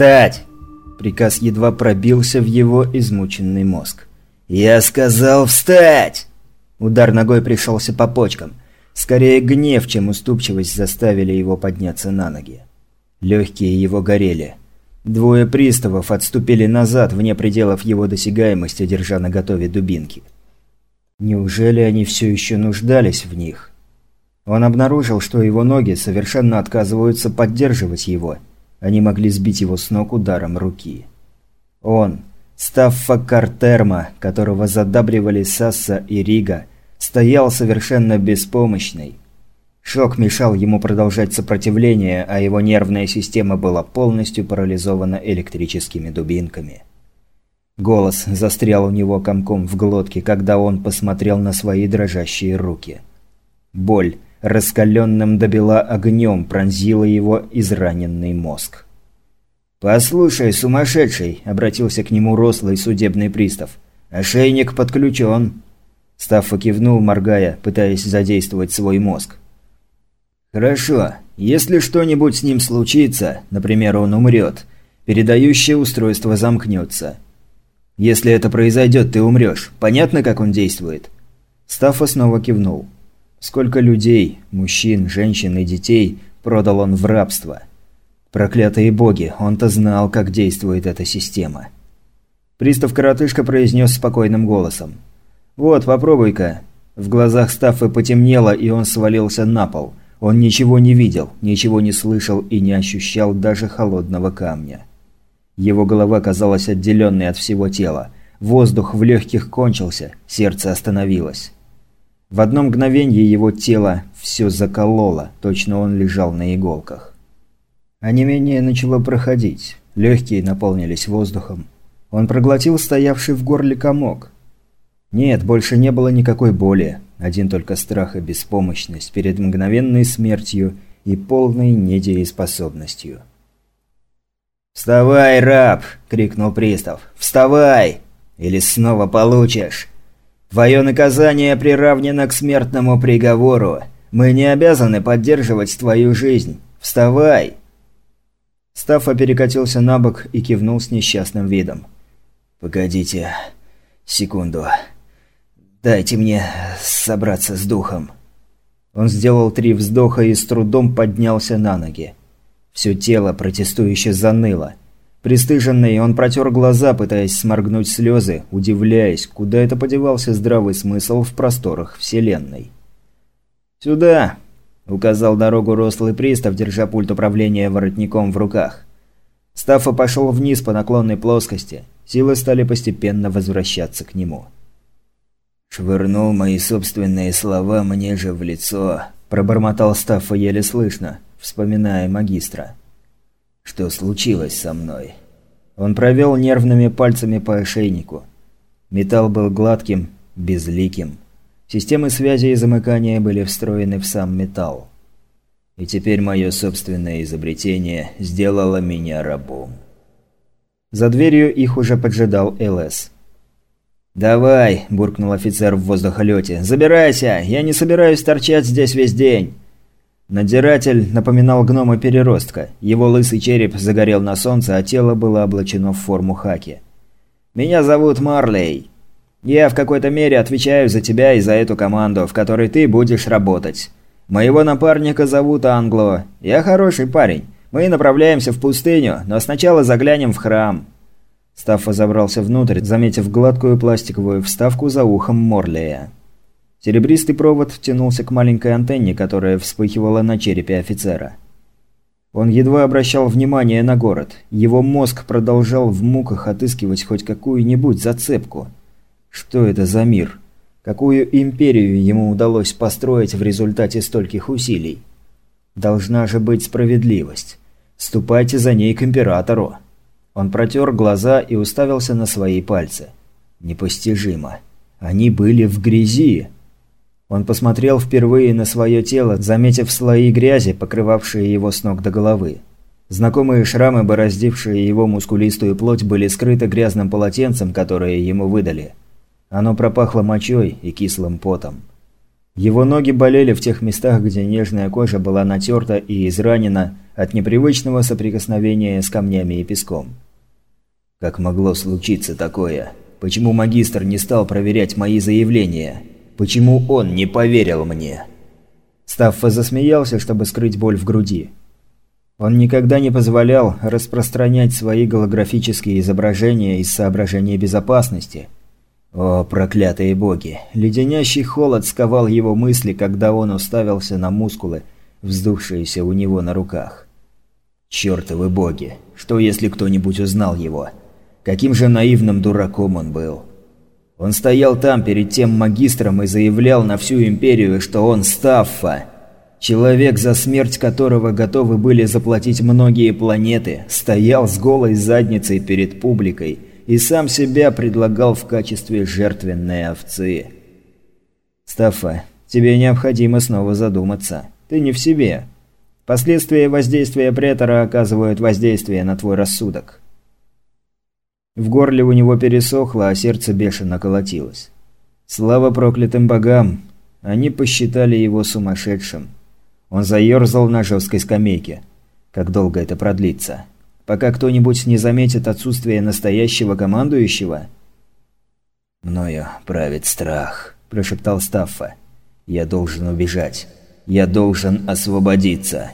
«Встать!» Приказ едва пробился в его измученный мозг. «Я сказал встать!» Удар ногой пришелся по почкам. Скорее гнев, чем уступчивость заставили его подняться на ноги. Легкие его горели. Двое приставов отступили назад, вне пределов его досягаемости, держа на готове дубинки. Неужели они все еще нуждались в них? Он обнаружил, что его ноги совершенно отказываются поддерживать его. Они могли сбить его с ног ударом руки. Он, Стаффа Картерма, которого задабривали Сасса и Рига, стоял совершенно беспомощный. Шок мешал ему продолжать сопротивление, а его нервная система была полностью парализована электрическими дубинками. Голос застрял у него комком в глотке, когда он посмотрел на свои дрожащие руки. Боль, раскаленным до бела огнем, пронзила его израненный мозг. «Послушай, сумасшедший!» – обратился к нему рослый судебный пристав. «Ошейник подключен!» Стаффа кивнул, моргая, пытаясь задействовать свой мозг. «Хорошо. Если что-нибудь с ним случится, например, он умрет, передающее устройство замкнется. Если это произойдет, ты умрешь. Понятно, как он действует?» Стаффа снова кивнул. «Сколько людей, мужчин, женщин и детей продал он в рабство?» Проклятые боги, он-то знал, как действует эта система. Пристав-коротышка произнес спокойным голосом. «Вот, попробуй-ка». В глазах Стаффы потемнело, и он свалился на пол. Он ничего не видел, ничего не слышал и не ощущал даже холодного камня. Его голова казалась отделенной от всего тела. Воздух в легких кончился, сердце остановилось. В одно мгновение его тело все закололо, точно он лежал на иголках. А не менее начало проходить. Легкие наполнились воздухом. Он проглотил стоявший в горле комок. Нет, больше не было никакой боли. Один только страх и беспомощность перед мгновенной смертью и полной недееспособностью. «Вставай, раб!» – крикнул пристав. «Вставай! Или снова получишь! Твое наказание приравнено к смертному приговору. Мы не обязаны поддерживать твою жизнь. Вставай!» Стаффа перекатился на бок и кивнул с несчастным видом. «Погодите. Секунду. Дайте мне собраться с духом». Он сделал три вздоха и с трудом поднялся на ноги. Все тело протестующе заныло. Пристыженный, он протер глаза, пытаясь сморгнуть слезы, удивляясь, куда это подевался здравый смысл в просторах Вселенной. «Сюда!» Указал дорогу рослый пристав, держа пульт управления воротником в руках. Стаффа пошел вниз по наклонной плоскости. Силы стали постепенно возвращаться к нему. «Швырнул мои собственные слова мне же в лицо», – пробормотал Стаффа еле слышно, вспоминая магистра. «Что случилось со мной?» Он провел нервными пальцами по ошейнику. Металл был гладким, безликим. Системы связи и замыкания были встроены в сам металл. И теперь мое собственное изобретение сделало меня рабом. За дверью их уже поджидал ЛС. «Давай», – буркнул офицер в воздухолете, – «забирайся! Я не собираюсь торчать здесь весь день!» Надзиратель напоминал гнома-переростка. Его лысый череп загорел на солнце, а тело было облачено в форму хаки. «Меня зовут Марлей. Я в какой-то мере отвечаю за тебя и за эту команду, в которой ты будешь работать. Моего напарника зовут Англо. Я хороший парень. Мы направляемся в пустыню, но сначала заглянем в храм». Стаффа забрался внутрь, заметив гладкую пластиковую вставку за ухом Морлея. Серебристый провод тянулся к маленькой антенне, которая вспыхивала на черепе офицера. Он едва обращал внимание на город. Его мозг продолжал в муках отыскивать хоть какую-нибудь зацепку – что это за мир? Какую империю ему удалось построить в результате стольких усилий? Должна же быть справедливость. Ступайте за ней к императору. Он протер глаза и уставился на свои пальцы. Непостижимо. Они были в грязи. Он посмотрел впервые на свое тело, заметив слои грязи, покрывавшие его с ног до головы. Знакомые шрамы, бороздившие его мускулистую плоть, были скрыты грязным полотенцем, которое ему выдали. Оно пропахло мочой и кислым потом. Его ноги болели в тех местах, где нежная кожа была натерта и изранена от непривычного соприкосновения с камнями и песком. Как могло случиться такое? Почему магистр не стал проверять мои заявления? Почему он не поверил мне? Стаффа засмеялся, чтобы скрыть боль в груди. Он никогда не позволял распространять свои голографические изображения из соображения безопасности. О, проклятые боги! Леденящий холод сковал его мысли, когда он уставился на мускулы, вздувшиеся у него на руках. Чёртовы боги! Что если кто-нибудь узнал его? Каким же наивным дураком он был! Он стоял там перед тем магистром и заявлял на всю империю, что он Стаффа. Человек, за смерть которого готовы были заплатить многие планеты, стоял с голой задницей перед публикой и сам себя предлагал в качестве жертвенной овцы. «Стаффа, тебе необходимо снова задуматься. Ты не в себе. Последствия воздействия претора оказывают воздействие на твой рассудок». В горле у него пересохло, а сердце бешено колотилось. Слава проклятым богам! Они посчитали его сумасшедшим. Он заерзал на жесткой скамейке. Как долго это продлится? Пока кто-нибудь не заметит отсутствие настоящего командующего? «Мною правит страх», – прошептал Стаффа. «Я должен убежать. Я должен освободиться».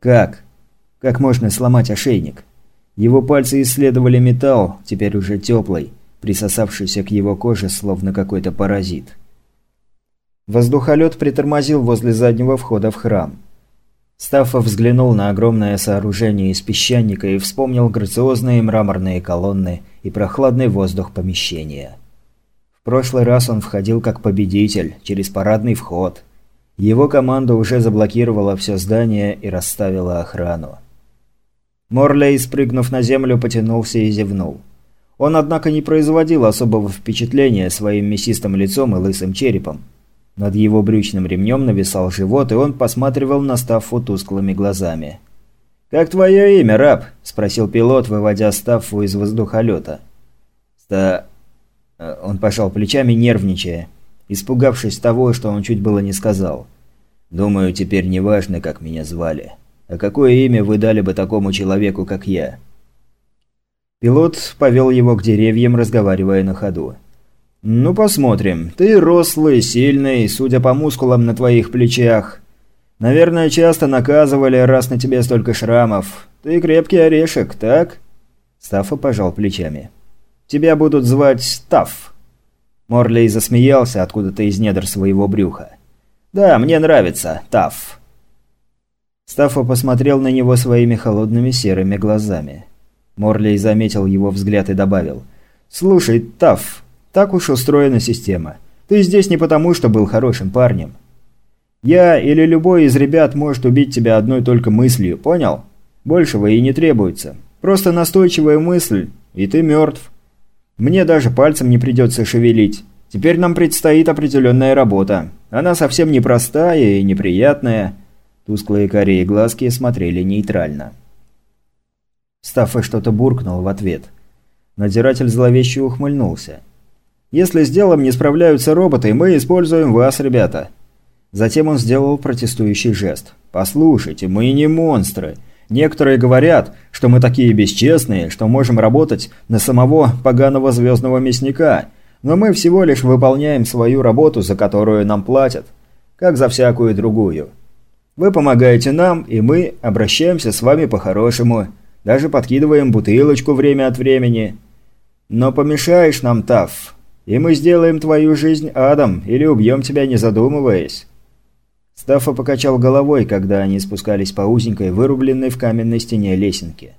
«Как? Как можно сломать ошейник?» Его пальцы исследовали металл, теперь уже теплый, присосавшийся к его коже, словно какой-то паразит. Воздухолет притормозил возле заднего входа в храм. Стаффа взглянул на огромное сооружение из песчаника и вспомнил грациозные мраморные колонны и прохладный воздух помещения. В прошлый раз он входил как победитель, через парадный вход. Его команда уже заблокировала все здание и расставила охрану. Морлей, спрыгнув на землю, потянулся и зевнул. Он, однако, не производил особого впечатления своим мясистым лицом и лысым черепом. Над его брючным ремнем нависал живот, и он посматривал на Стаффу тусклыми глазами. «Как твое имя, раб?» – спросил пилот, выводя Стаффу из воздухолета. «Ста...» Он пожал плечами, нервничая, испугавшись того, что он чуть было не сказал. «Думаю, теперь не важно, как меня звали. А какое имя вы дали бы такому человеку, как я?» Пилот повел его к деревьям, разговаривая на ходу. «Ну, посмотрим. Ты рослый, сильный, судя по мускулам на твоих плечах. Наверное, часто наказывали, раз на тебе столько шрамов. Ты крепкий орешек, так?» Стаффа пожал плечами. «Тебя будут звать Стафф». Морлей засмеялся откуда-то из недр своего брюха. «Да, мне нравится, Тафф». Стаффа посмотрел на него своими холодными серыми глазами. Морлей заметил его взгляд и добавил. «Слушай, Тафф, так уж устроена система. Ты здесь не потому, что был хорошим парнем. Я или любой из ребят может убить тебя одной только мыслью, понял? Большего и не требуется. Просто настойчивая мысль, и ты мертв. Мне даже пальцем не придется шевелить. Теперь нам предстоит определенная работа. Она совсем непростая и неприятная. Тусклые корее глазки смотрели нейтрально. Стаффа что-то буркнул в ответ. Надзиратель зловеще ухмыльнулся. Если с делом не справляются роботы, мы используем вас, ребята». Затем он сделал протестующий жест. «Послушайте, мы не монстры. Некоторые говорят, что мы такие бесчестные, что можем работать на самого поганого звездного мясника, но мы всего лишь выполняем свою работу, за которую нам платят, как за всякую другую. Вы помогаете нам, и мы обращаемся с вами по-хорошему, даже подкидываем бутылочку время от времени. Но помешаешь нам, Тафф, и мы сделаем твою жизнь адом, или убьем тебя, не задумываясь». Стаффа покачал головой, когда они спускались по узенькой, вырубленной в каменной стене лесенке.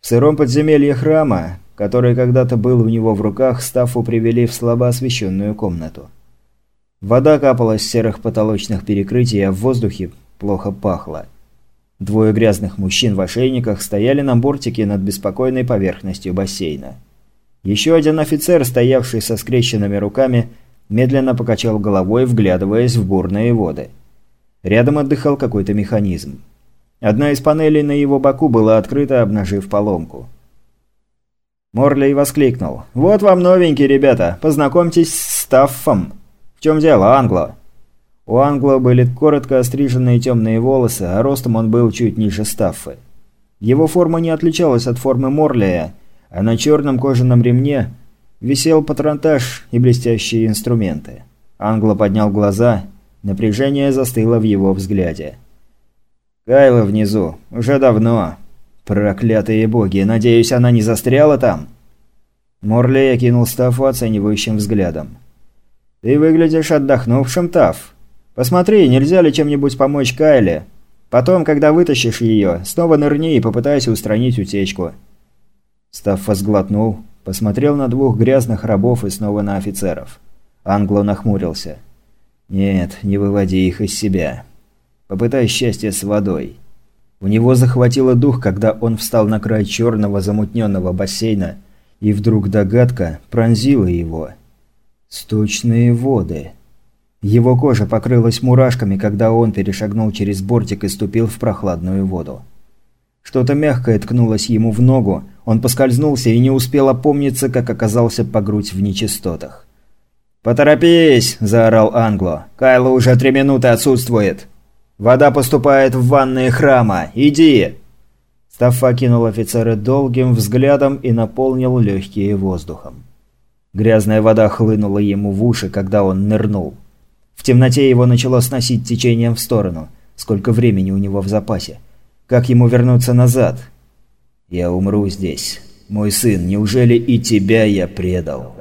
В сыром подземелье храма, который когда-то был у него в руках, Стаффу привели в слабо освещенную комнату. Вода капала с серых потолочных перекрытий, а в воздухе плохо пахло. Двое грязных мужчин в ошейниках стояли на бортике над беспокойной поверхностью бассейна. Еще один офицер, стоявший со скрещенными руками, медленно покачал головой, вглядываясь в бурные воды. Рядом отдыхал какой-то механизм. Одна из панелей на его боку была открыта, обнажив поломку. Морлей воскликнул. «Вот вам новенький, ребята! Познакомьтесь с Стаффом!» «В чем дело, Англо?» У Англо были коротко остриженные темные волосы, а ростом он был чуть ниже Стаффы. Его форма не отличалась от формы Морлия, а на черном кожаном ремне висел патронтаж и блестящие инструменты. Англо поднял глаза, напряжение застыло в его взгляде. «Кайла внизу. Уже давно. Проклятые боги, надеюсь, она не застряла там?» Морли окинул Стафу оценивающим взглядом. «Ты выглядишь отдохнувшим, Таф. Посмотри, нельзя ли чем-нибудь помочь Кайле? Потом, когда вытащишь ее, снова нырни и попытайся устранить утечку». Стаффа сглотнул, посмотрел на двух грязных рабов и снова на офицеров. Англо нахмурился. «Нет, не выводи их из себя. Попытай счастье с водой». У него захватило дух, когда он встал на край черного замутненного бассейна, и вдруг догадка пронзила его. «Сточные воды». Его кожа покрылась мурашками, когда он перешагнул через бортик и ступил в прохладную воду. Что-то мягкое ткнулось ему в ногу, он поскользнулся и не успел опомниться, как оказался по грудь в нечистотах. «Поторопись!» – заорал Англо. «Кайло уже три минуты отсутствует!» «Вода поступает в ванные храма! Иди!» Стаффа кинул офицера долгим взглядом и наполнил легкие воздухом. Грязная вода хлынула ему в уши, когда он нырнул. В темноте его начало сносить течением в сторону. Сколько времени у него в запасе? Как ему вернуться назад? «Я умру здесь. Мой сын, неужели и тебя я предал?»